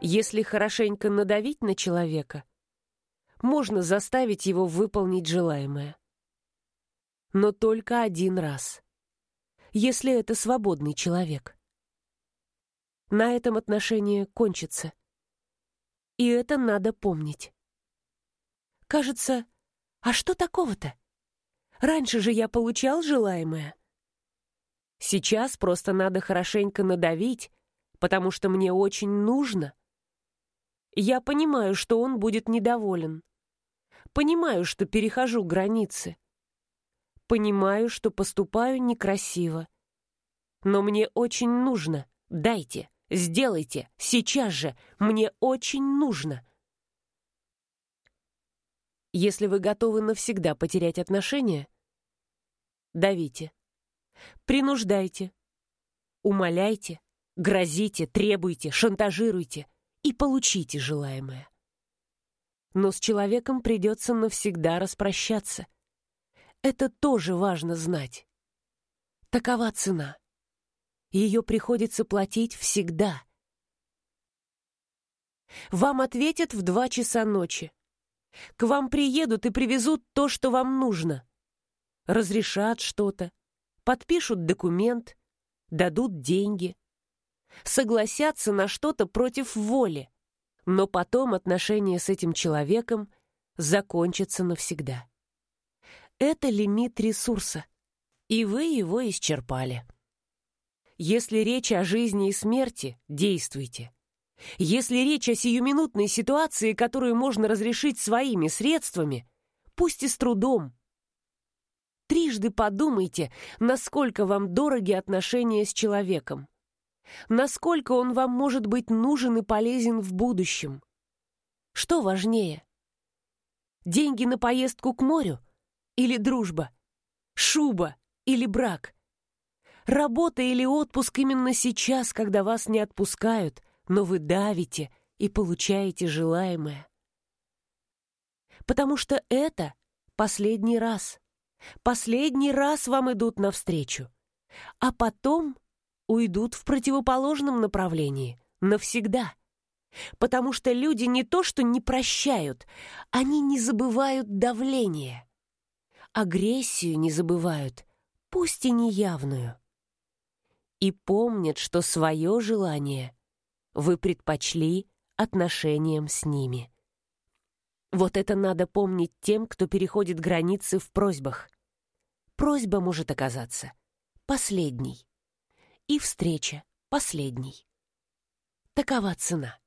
Если хорошенько надавить на человека, можно заставить его выполнить желаемое. Но только один раз. Если это свободный человек. На этом отношение кончится. И это надо помнить. Кажется, а что такого-то? Раньше же я получал желаемое. Сейчас просто надо хорошенько надавить, потому что мне очень нужно. Я понимаю, что он будет недоволен. Понимаю, что перехожу границы. Понимаю, что поступаю некрасиво. Но мне очень нужно. Дайте, сделайте, сейчас же. Мне очень нужно. Если вы готовы навсегда потерять отношения, давите. Принуждайте. Умоляйте, грозите, требуйте, шантажируйте и получите желаемое. Но с человеком придется навсегда распрощаться. Это тоже важно знать. Такова цена. Ее приходится платить всегда. Вам ответят в два часа ночи. К вам приедут и привезут то, что вам нужно. Разрешат что-то, подпишут документ, дадут деньги. Согласятся на что-то против воли. Но потом отношения с этим человеком закончатся навсегда. Это лимит ресурса, и вы его исчерпали. Если речь о жизни и смерти, действуйте. Если речь о сиюминутной ситуации, которую можно разрешить своими средствами, пусть и с трудом, Трижды подумайте, насколько вам дороги отношения с человеком. Насколько он вам может быть нужен и полезен в будущем. Что важнее? Деньги на поездку к морю или дружба? Шуба или брак? Работа или отпуск именно сейчас, когда вас не отпускают, но вы давите и получаете желаемое? Потому что это последний раз – Последний раз вам идут навстречу, а потом уйдут в противоположном направлении навсегда. Потому что люди не то что не прощают, они не забывают давление. Агрессию не забывают, пусть и неявную. И помнят, что свое желание вы предпочли отношениям с ними. Вот это надо помнить тем, кто переходит границы в просьбах. Просьба может оказаться последней. И встреча последней. Такова цена.